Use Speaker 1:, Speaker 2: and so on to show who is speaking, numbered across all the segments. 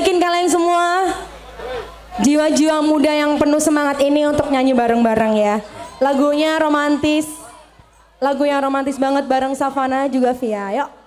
Speaker 1: yakin kalian semua jiwa-jiwa muda yang penuh semangat ini untuk nyanyi bareng-bareng ya. Lagunya romantis. Lagu yang romantis banget bareng Savana juga Via. Yuk.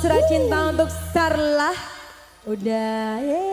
Speaker 1: Surat Cinta untuk Sarlah. Udah, yeay.